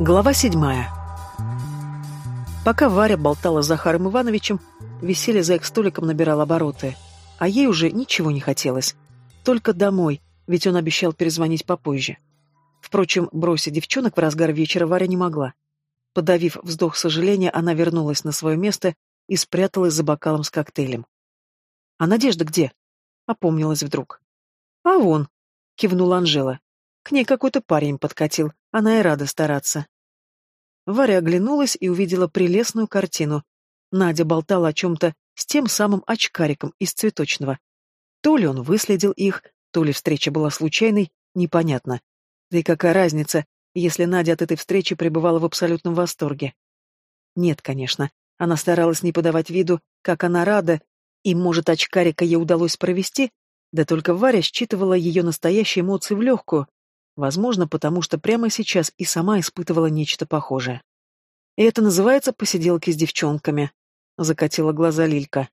Глава седьмая. Пока Варя болтала с Захаром Ивановичем, веселье за их столиком набирал обороты, а ей уже ничего не хотелось. Только домой, ведь он обещал перезвонить попозже. Впрочем, бросить девчонок в разгар вечера Варя не могла. Подавив вздох сожаления, она вернулась на свое место и спряталась за бокалом с коктейлем. «А Надежда где?» — опомнилась вдруг. «А вон», — кивнула Анжела. «К ней какой-то парень подкатил, она и рада стараться». Варя оглянулась и увидела прелестную картину. Надя болтала о чем-то с тем самым очкариком из цветочного. То ли он выследил их, то ли встреча была случайной, непонятно. Да и какая разница, если Надя от этой встречи пребывала в абсолютном восторге? Нет, конечно, она старалась не подавать виду, как она рада, и, может, очкарика ей удалось провести, да только Варя считывала ее настоящие эмоции в легкую, возможно, потому что прямо сейчас и сама испытывала нечто похожее. И это называется посиделки с девчонками, — закатила глаза Лилька.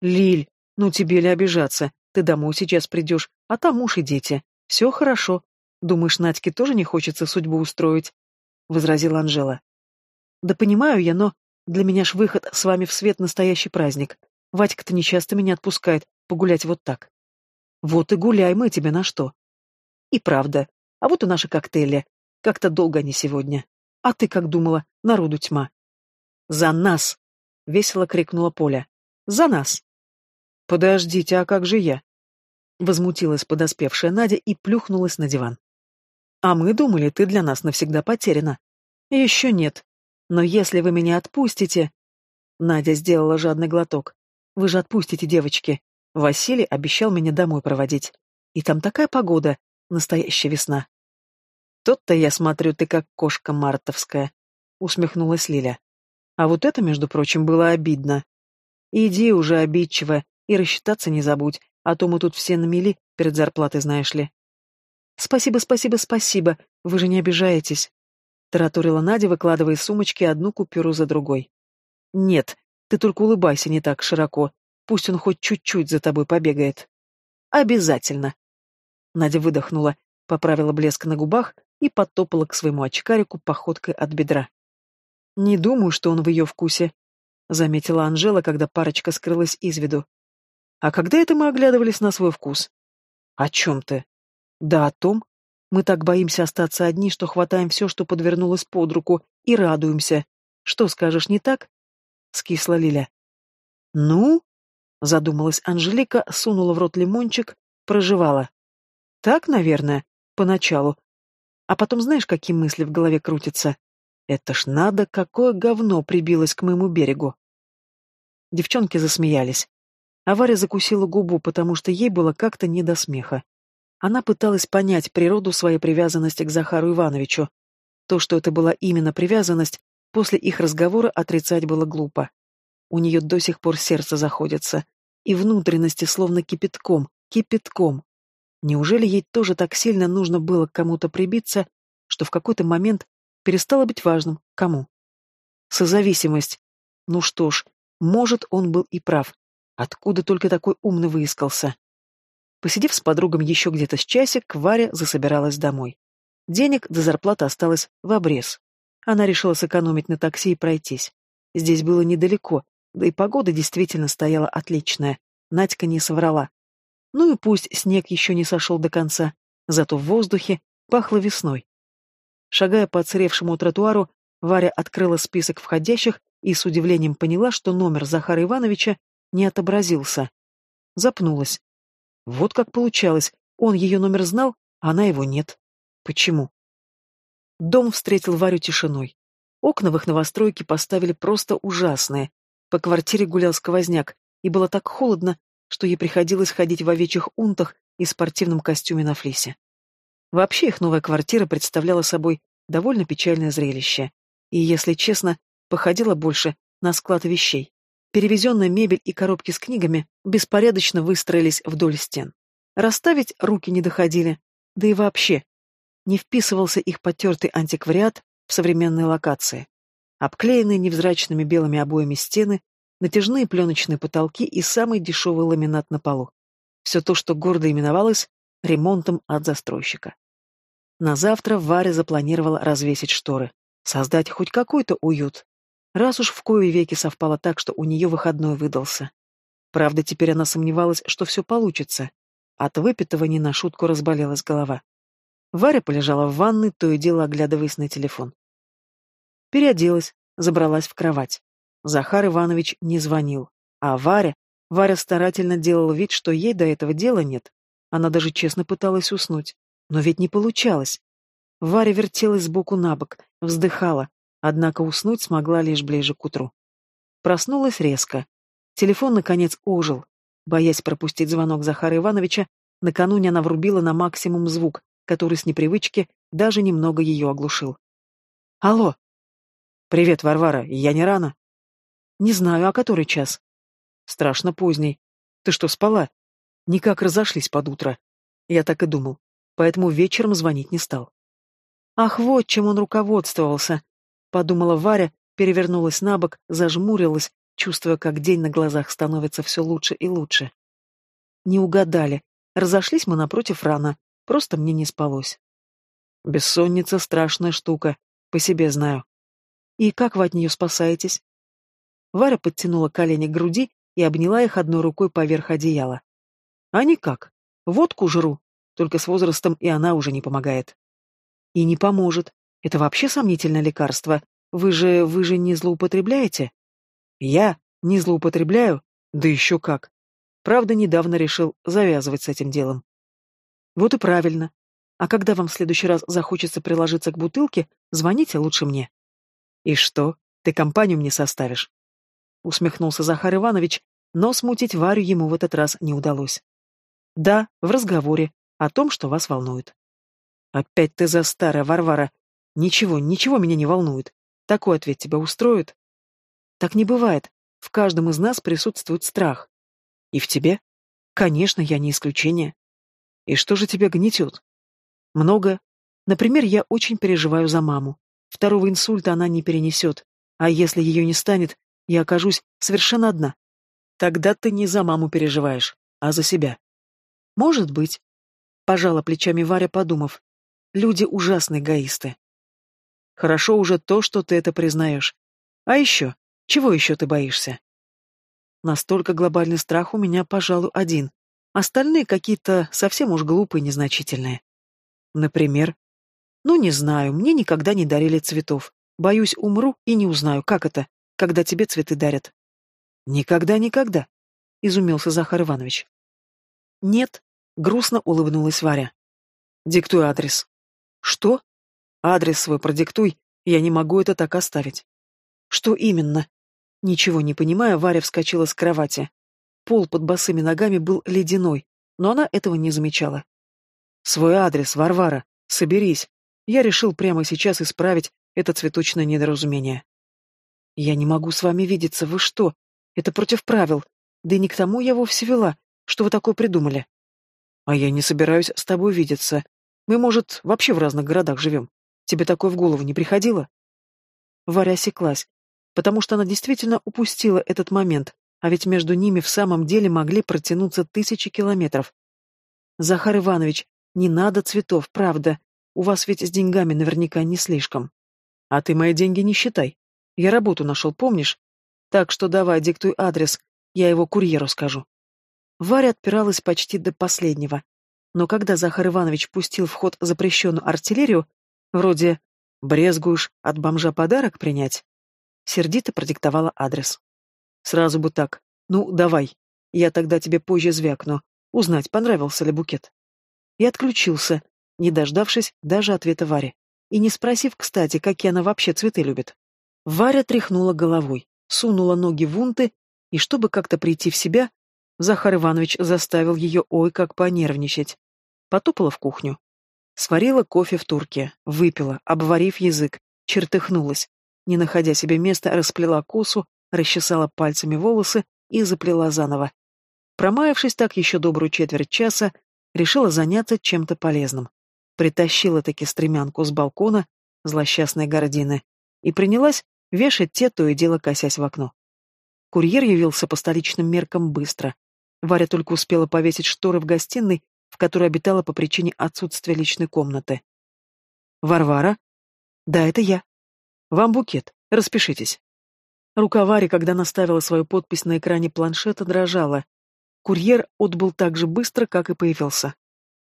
«Лиль, ну тебе ли обижаться? Ты домой сейчас придешь, а там муж и дети. Все хорошо. Думаешь, Надьке тоже не хочется судьбу устроить?» — возразила Анжела. «Да понимаю я, но для меня ж выход с вами в свет настоящий праздник. Вадька-то нечасто меня отпускает погулять вот так». «Вот и гуляй, мы тебе на что?» «И правда. А вот и наши коктейли. Как-то долго они сегодня. А ты как думала? Народу тьма». «За нас!» — весело крикнула Поля. «За нас!» «Подождите, а как же я?» Возмутилась подоспевшая Надя и плюхнулась на диван. А мы думали, ты для нас навсегда потеряна. Еще нет. Но если вы меня отпустите... Надя сделала жадный глоток. Вы же отпустите, девочки. Василий обещал меня домой проводить. И там такая погода, настоящая весна. Тот-то я смотрю, ты как кошка мартовская, усмехнулась Лиля. А вот это, между прочим, было обидно. Иди уже, обидчивая, и рассчитаться не забудь, а то мы тут все на мели перед зарплатой, знаешь ли. «Спасибо, спасибо, спасибо. Вы же не обижаетесь?» Тараторила Надя, выкладывая из сумочки одну купюру за другой. «Нет, ты только улыбайся не так широко. Пусть он хоть чуть-чуть за тобой побегает». «Обязательно!» Надя выдохнула, поправила блеск на губах и подтопала к своему очкарику походкой от бедра. «Не думаю, что он в ее вкусе», — заметила Анжела, когда парочка скрылась из виду. «А когда это мы оглядывались на свой вкус?» «О чем ты?» Да о том. Мы так боимся остаться одни, что хватаем все, что подвернулось под руку, и радуемся. Что скажешь, не так? Скисла Лиля. Ну? Задумалась Анжелика, сунула в рот лимончик, проживала. Так, наверное, поначалу. А потом знаешь, какие мысли в голове крутятся? Это ж надо, какое говно прибилось к моему берегу. Девчонки засмеялись. А закусила губу, потому что ей было как-то не до смеха. Она пыталась понять природу своей привязанности к Захару Ивановичу. То, что это была именно привязанность, после их разговора отрицать было глупо. У нее до сих пор сердце заходится, и внутренности словно кипятком, кипятком. Неужели ей тоже так сильно нужно было к кому-то прибиться, что в какой-то момент перестало быть важным, кому? Созависимость. Ну что ж, может, он был и прав. Откуда только такой умный выискался? Посидев с подругами еще где-то с часик, Варя засобиралась домой. Денег до зарплаты осталось в обрез. Она решила сэкономить на такси и пройтись. Здесь было недалеко, да и погода действительно стояла отличная. Надька не соврала. Ну и пусть снег еще не сошел до конца, зато в воздухе пахло весной. Шагая по отсыревшему тротуару, Варя открыла список входящих и с удивлением поняла, что номер Захара Ивановича не отобразился. Запнулась. Вот как получалось, он ее номер знал, а она его нет. Почему? Дом встретил Варю тишиной. Окна в их новостройке поставили просто ужасные. По квартире гулял сквозняк, и было так холодно, что ей приходилось ходить в овечьих унтах и спортивном костюме на флисе. Вообще их новая квартира представляла собой довольно печальное зрелище. И, если честно, походила больше на склад вещей. Перевезенная мебель и коробки с книгами беспорядочно выстроились вдоль стен. Расставить руки не доходили, да и вообще не вписывался их потертый антиквариат в современные локации. Обклеенные невзрачными белыми обоями стены, натяжные пленочные потолки и самый дешевый ламинат на полу. Все то, что гордо именовалось ремонтом от застройщика. На завтра Варя запланировала развесить шторы, создать хоть какой-то уют. Раз уж в кои веки совпало так, что у нее выходной выдался. Правда, теперь она сомневалась, что все получится. От выпитого не на шутку разболелась голова. Варя полежала в ванной, то и дело оглядываясь на телефон. Переоделась, забралась в кровать. Захар Иванович не звонил. А Варя... Варя старательно делала вид, что ей до этого дела нет. Она даже честно пыталась уснуть. Но ведь не получалось. Варя вертелась сбоку на бок, вздыхала, однако уснуть смогла лишь ближе к утру. Проснулась резко. Телефон, наконец, ожил. Боясь пропустить звонок Захара Ивановича, накануне она врубила на максимум звук, который с непривычки даже немного ее оглушил. «Алло!» «Привет, Варвара, я не рано?» «Не знаю, а который час?» «Страшно поздний. Ты что, спала?» «Никак разошлись под утро». Я так и думал, поэтому вечером звонить не стал. «Ах, вот чем он руководствовался!» — подумала Варя, перевернулась на бок, зажмурилась, чувствуя, как день на глазах становится все лучше и лучше. Не угадали. Разошлись мы напротив рано. Просто мне не спалось. Бессонница — страшная штука. По себе знаю. И как вы от нее спасаетесь? Варя подтянула колени к груди и обняла их одной рукой поверх одеяла. А никак. Водку жру. Только с возрастом и она уже не помогает. И не поможет. Это вообще сомнительное лекарство. Вы же, вы же не злоупотребляете? Я не злоупотребляю? Да еще как. Правда, недавно решил завязывать с этим делом. Вот и правильно. А когда вам в следующий раз захочется приложиться к бутылке, звоните лучше мне. «И что, ты компанию мне составишь?» Усмехнулся Захар Иванович, но смутить Варю ему в этот раз не удалось. «Да, в разговоре, о том, что вас волнует». «Опять ты за старая, Варвара. Ничего, ничего меня не волнует. Такой ответ тебя устроит?» «Так не бывает. В каждом из нас присутствует страх. И в тебе? Конечно, я не исключение. И что же тебя гнетет? Много. Например, я очень переживаю за маму. Второго инсульта она не перенесет, а если ее не станет, я окажусь совершенно одна. Тогда ты не за маму переживаешь, а за себя. Может быть. Пожала плечами Варя, подумав. Люди ужасные эгоисты. Хорошо уже то, что ты это признаешь. А еще? Чего еще ты боишься? Настолько глобальный страх у меня, пожалуй, один. Остальные какие-то совсем уж глупые, незначительные. Например, ну, не знаю, мне никогда не дарили цветов. Боюсь, умру и не узнаю, как это, когда тебе цветы дарят. Никогда-никогда, изумился Захар Иванович. Нет, грустно улыбнулась Варя. Диктуй адрес. Что? Адрес свой продиктуй, я не могу это так оставить. Что именно? Ничего не понимая, Варя вскочила с кровати. Пол под босыми ногами был ледяной, но она этого не замечала. Свой адрес, Варвара, соберись, я решил прямо сейчас исправить это цветочное недоразумение. Я не могу с вами видеться, вы что? Это против правил. Да и не к тому я вовсе вела. Что вы такое придумали? А я не собираюсь с тобой видеться. Мы, может, вообще в разных городах живем. Тебе такое в голову не приходило? Варя осеклась, потому что она действительно упустила этот момент, а ведь между ними в самом деле могли протянуться тысячи километров. Захар Иванович, не надо цветов, правда. У вас ведь с деньгами наверняка не слишком. А ты мои деньги не считай. Я работу нашел, помнишь? Так что давай, диктуй адрес, я его курьеру скажу. Варя отпиралась почти до последнего. Но когда Захар Иванович пустил в ход запрещенную артиллерию, вроде «брезгуешь от бомжа подарок принять», сердито продиктовала адрес. Сразу бы так. Ну, давай. Я тогда тебе позже звякну. Узнать, понравился ли букет. И отключился, не дождавшись даже ответа Вари. И не спросив, кстати, какие она вообще цветы любит. Варя тряхнула головой, сунула ноги в унты, и чтобы как-то прийти в себя, Захар Иванович заставил ее ой как понервничать. Потопала в кухню. Сварила кофе в турке, выпила, обварив язык, чертыхнулась. Не находя себе места, расплела косу, расчесала пальцами волосы и заплела заново. Промаявшись так еще добрую четверть часа, решила заняться чем-то полезным притащила-таки стремянку с балкона, злосчастной гордины, и принялась вешать те, то и дело косясь в окно. Курьер явился по столичным меркам быстро. Варя только успела повесить шторы в гостиной, в которой обитала по причине отсутствия личной комнаты. Варвара? Да, это я. Вам букет. Распишитесь. Рука Вари, когда наставила свою подпись на экране планшета, дрожала. Курьер отбыл так же быстро, как и появился.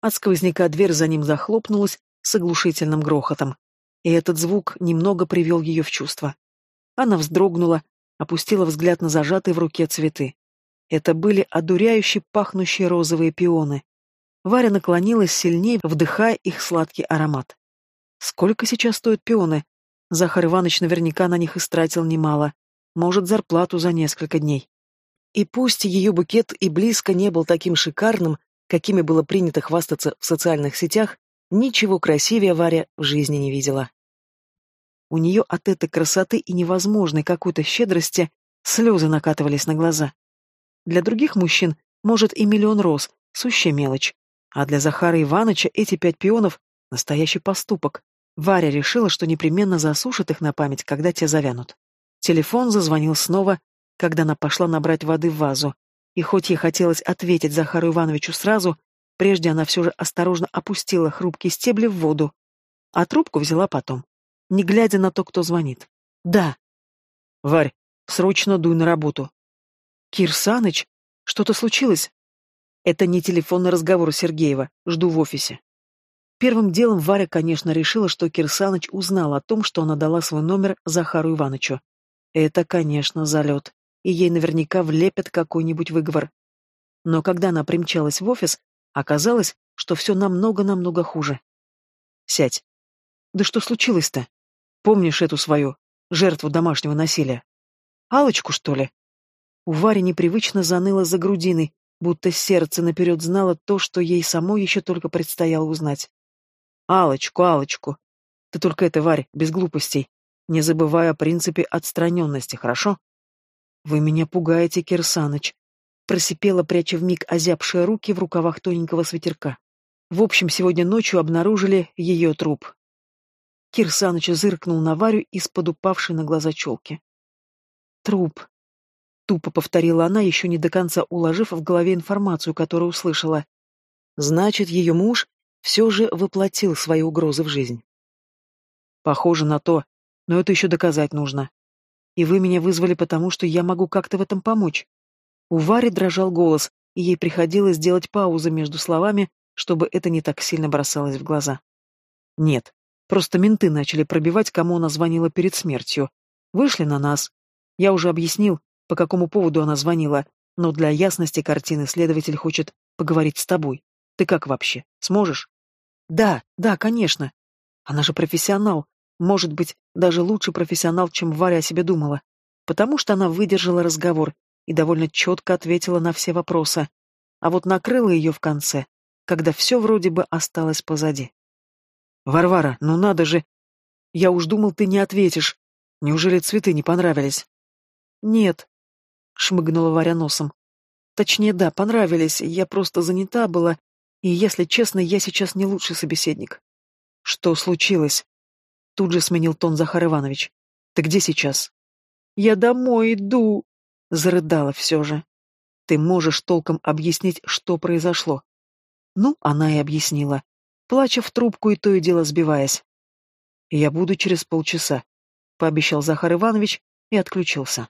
От сквозняка дверь за ним захлопнулась с оглушительным грохотом. И этот звук немного привел ее в чувство. Она вздрогнула, опустила взгляд на зажатые в руке цветы. Это были одуряющие пахнущие розовые пионы. Варя наклонилась сильнее, вдыхая их сладкий аромат. Сколько сейчас стоят пионы? Захар Иванович наверняка на них истратил немало. Может, зарплату за несколько дней. И пусть ее букет и близко не был таким шикарным, какими было принято хвастаться в социальных сетях, ничего красивее Варя в жизни не видела. У нее от этой красоты и невозможной какой-то щедрости слезы накатывались на глаза. Для других мужчин, может, и миллион роз, сущая мелочь. А для Захара Ивановича эти пять пионов — настоящий поступок. Варя решила, что непременно засушит их на память, когда те завянут. Телефон зазвонил снова, когда она пошла набрать воды в вазу. И хоть ей хотелось ответить Захару Ивановичу сразу, прежде она все же осторожно опустила хрупкие стебли в воду, а трубку взяла потом, не глядя на то, кто звонит. «Да». «Варь, срочно дуй на работу». «Кир Саныч, что-то случилось?» «Это не телефонный разговор Сергеева. Жду в офисе». Первым делом Варя, конечно, решила, что Кирсаныч узнал о том, что она дала свой номер Захару Ивановичу. Это, конечно, залет, и ей наверняка влепят какой-нибудь выговор. Но когда она примчалась в офис, оказалось, что все намного-намного хуже. «Сядь. Да что случилось-то? Помнишь эту свою, жертву домашнего насилия? алочку что ли?» У Вари непривычно заныло за грудиной, будто сердце наперед знало то, что ей самой еще только предстояло узнать. алочку алочку Ты только это, Варь, без глупостей не забывая о принципе отстраненности, хорошо? Вы меня пугаете, Кирсаныч, просипела, пряча вмиг озябшие руки в рукавах тоненького свитерка. В общем, сегодня ночью обнаружили ее труп. Кирсаныч зыркнул на Варю из-под упавшей на глаза челки. Труп. Тупо повторила она, еще не до конца уложив в голове информацию, которую услышала. Значит, ее муж все же воплотил свои угрозы в жизнь. Похоже на то, но это еще доказать нужно. И вы меня вызвали потому, что я могу как-то в этом помочь. У Вари дрожал голос, и ей приходилось делать паузы между словами, чтобы это не так сильно бросалось в глаза. Нет, просто менты начали пробивать, кому она звонила перед смертью. Вышли на нас. Я уже объяснил, по какому поводу она звонила, но для ясности картины следователь хочет поговорить с тобой. Ты как вообще? Сможешь? Да, да, конечно. Она же профессионал, может быть, даже лучший профессионал, чем Варя о себе думала, потому что она выдержала разговор и довольно четко ответила на все вопросы, а вот накрыла ее в конце, когда все вроде бы осталось позади. «Варвара, ну надо же! Я уж думал, ты не ответишь. Неужели цветы не понравились?» «Нет», — шмыгнула Варя носом. «Точнее, да, понравились, я просто занята была, и, если честно, я сейчас не лучший собеседник». «Что случилось?» Тут же сменил тон Захар Иванович. «Ты где сейчас?» «Я домой иду», — зарыдала все же. «Ты можешь толком объяснить, что произошло?» Ну, она и объяснила, плача в трубку и то и дело сбиваясь. «Я буду через полчаса», — пообещал Захар Иванович и отключился.